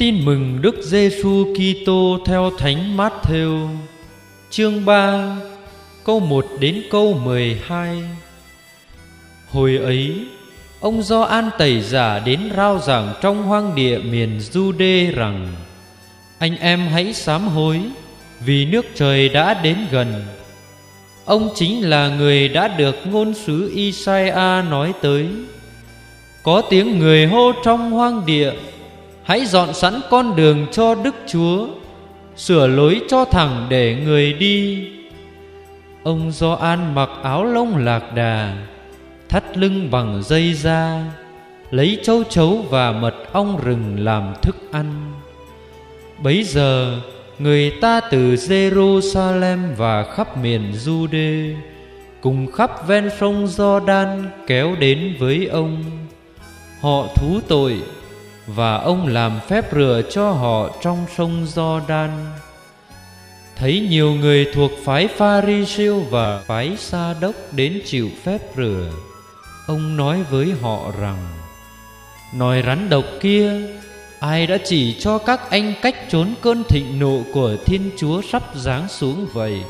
Tin mừng Đức Giêsu Kitô theo Thánh Matthew, chương 3, câu 1 đến câu 12. Hồi ấy, ông do An Tẩy Giả đến rao giảng trong hoang địa miền Jude rằng: Anh em hãy sám hối, vì nước trời đã đến gần. Ông chính là người đã được ngôn sứ Isaiah nói tới. Có tiếng người hô trong hoang địa Hãy dọn sẵn con đường cho Đức Chúa, Sửa lối cho thẳng để người đi Ông Gioan mặc áo lông lạc đà, Thắt lưng bằng dây da, Lấy châu chấu và mật ong rừng làm thức ăn Bấy giờ, người ta từ Jerusalem và khắp miền Jude, cùng khắp ven sông jordan kéo đến với ông. Họ thú tội và ông làm phép rửa cho họ trong sông Giođan. Thấy nhiều người thuộc phái Pharisêu và phái Sa đốc đến chịu phép rửa, ông nói với họ rằng: Nói rắn độc kia, ai đã chỉ cho các anh cách trốn cơn thịnh nộ của Thiên Chúa sắp giáng xuống vậy?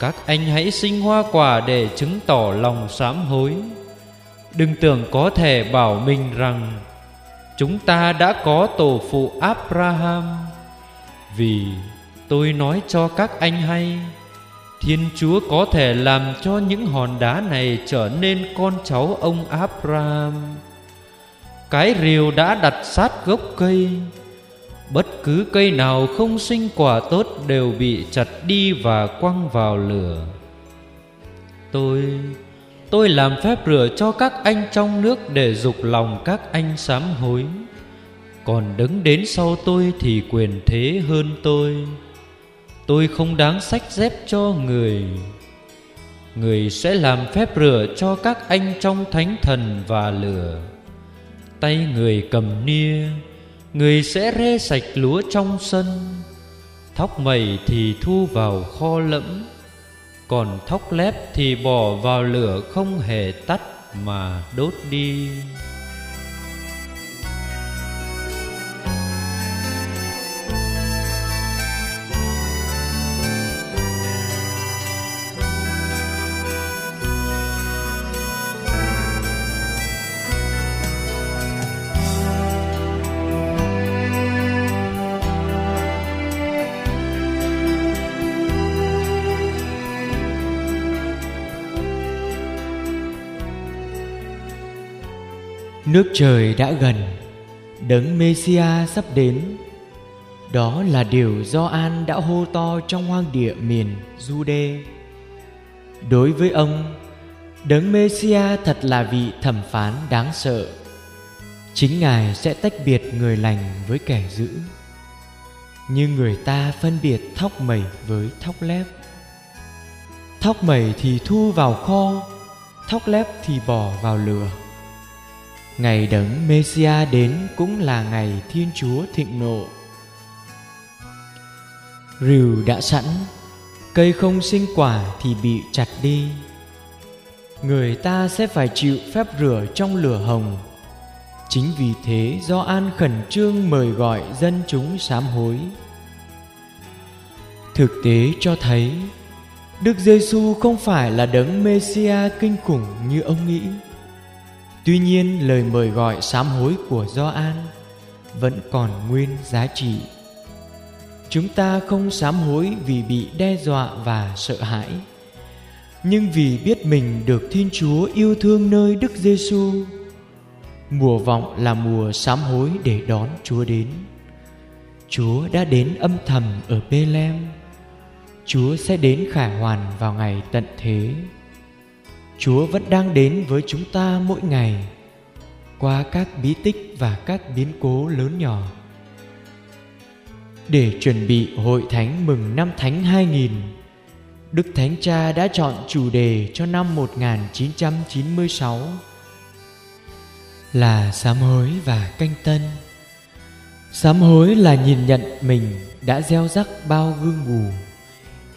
Các anh hãy sinh hoa quả để chứng tỏ lòng sám hối. Đừng tưởng có thể bảo mình rằng chúng ta đã có tổ phụ Abraham. Vì tôi nói cho các anh hay, Thiên Chúa có thể làm cho những hòn đá này trở nên con cháu ông Abraham. Cái rìu đã đặt sát gốc cây. Bất cứ cây nào không sinh quả tốt đều bị chặt đi và quăng vào lửa. Tôi Tôi làm phép rửa cho các anh trong nước để dục lòng các anh sám hối. Còn đứng đến sau tôi thì quyền thế hơn tôi. Tôi không đáng sách dép cho người. Người sẽ làm phép rửa cho các anh trong thánh thần và lửa. Tay người cầm nia, Người sẽ rê sạch lúa trong sân. Thóc mẩy thì thu vào kho lẫm còn thóc lép thì bỏ vào lửa không hề tắt mà đốt đi. Nước trời đã gần, Đấng Messia sắp đến. Đó là điều do An đã hô to trong hoang địa miền Jude. Đối với ông, Đấng Messia thật là vị thẩm phán đáng sợ. Chính Ngài sẽ tách biệt người lành với kẻ dữ, Như người ta phân biệt thóc mẩy với thóc lép. Thóc mẩy thì thu vào kho, Thóc lép thì bỏ vào lửa. Ngày đấng Messia đến cũng là ngày Thiên Chúa thịnh nộ. Rìu đã sẵn, cây không sinh quả thì bị chặt đi. Người ta sẽ phải chịu phép rửa trong lửa hồng. Chính vì thế do An khẩn trương mời gọi dân chúng sám hối. Thực tế cho thấy Đức Giêsu không phải là đấng Messia kinh khủng như ông nghĩ. Tuy nhiên lời mời gọi sám hối của Gioan vẫn còn nguyên giá trị. Chúng ta không sám hối vì bị đe dọa và sợ hãi, nhưng vì biết mình được Thiên Chúa yêu thương nơi Đức Giêsu. Mùa vọng là mùa sám hối để đón Chúa đến. Chúa đã đến âm thầm ở Bethlehem. Chúa sẽ đến khải hoàn vào ngày tận thế. Chúa vẫn đang đến với chúng ta mỗi ngày qua các bí tích và các biến cố lớn nhỏ. Để chuẩn bị hội thánh mừng năm Thánh 2000, Đức Thánh Cha đã chọn chủ đề cho năm 1996 là sám hối và canh tân. Sám hối là nhìn nhận mình đã gieo rắc bao gương mù,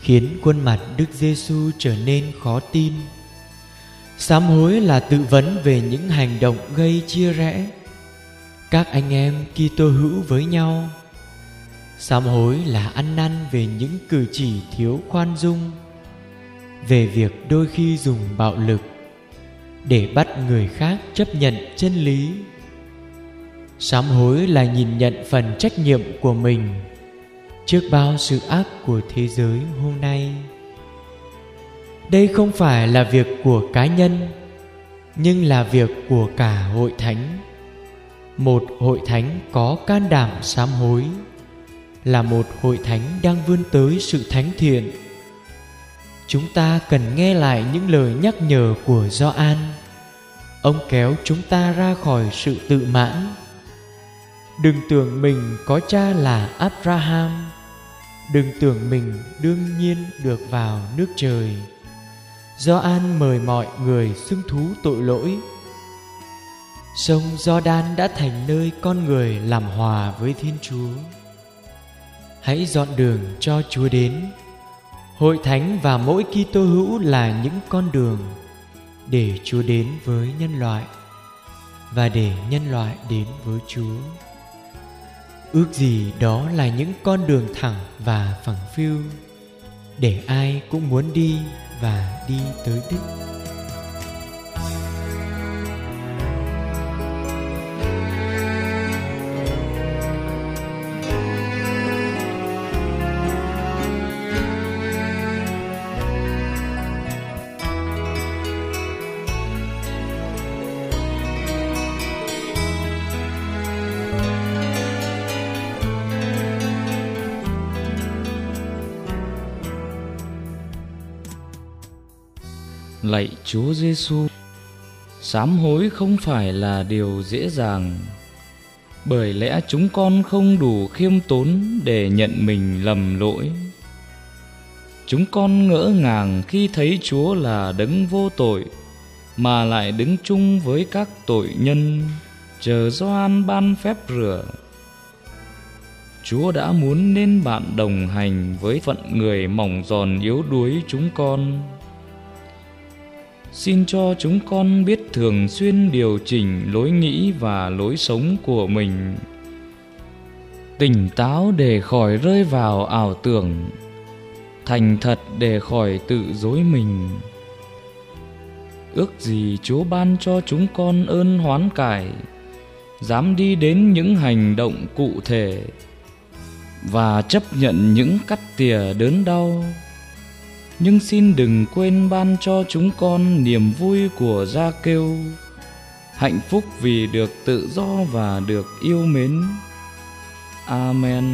khiến khuôn mặt Đức Giêsu trở nên khó tin Sám hối là tự vấn về những hành động gây chia rẽ các anh em Kitô hữu với nhau. Sám hối là ăn năn về những cử chỉ thiếu khoan dung, về việc đôi khi dùng bạo lực để bắt người khác chấp nhận chân lý. Sám hối là nhìn nhận phần trách nhiệm của mình trước bao sự ác của thế giới hôm nay. Đây không phải là việc của cá nhân, nhưng là việc của cả hội thánh một hội thánh có can đảm sám hối là một hội thánh đang vươn tới sự thánh thiện chúng ta cần nghe lại những lời nhắc nhở của Gioan. Ông kéo chúng ta ra khỏi sự tự mãn. Đừng tưởng mình có cha là Abraham. Đừng tưởng mình đương nhiên được vào nước trời. Gioan mời mọi người xưng thú tội lỗi Sông Giođan đã thành nơi con người làm hòa với Thiên Chúa. Hãy dọn đường cho Chúa đến. Hội thánh và mỗi Kitô hữu là những con đường để Chúa đến với nhân loại và để nhân loại đến với Chúa. Ước gì đó là những con đường thẳng và phẳng phiu để ai cũng muốn đi và đi tới đích. Lạy Chúa Giêsu, sám hối không phải là điều dễ dàng. Bởi lẽ chúng con không đủ khiêm tốn để nhận mình lầm lỗi. Chúng con ngỡ ngàng khi thấy Chúa là đấng vô tội mà lại đứng chung với các tội nhân chờ Gioan ban phép rửa. Chúa đã muốn nên bạn đồng hành với phận người mỏng giòn yếu đuối chúng con xin cho chúng con biết thường xuyên điều chỉnh lối nghĩ và lối sống của mình. Tỉnh táo để khỏi rơi vào ảo tưởng. Thành thật để khỏi tự dối mình. Ước gì chúa ban cho chúng con ơn hoán cải, dám đi đến những hành động cụ thể và chấp nhận những cắt tỉa đớn đau nhưng xin đừng quên ban cho chúng con niềm vui của gia kêu. Hạnh phúc vì được tự do và được yêu mến. Amen.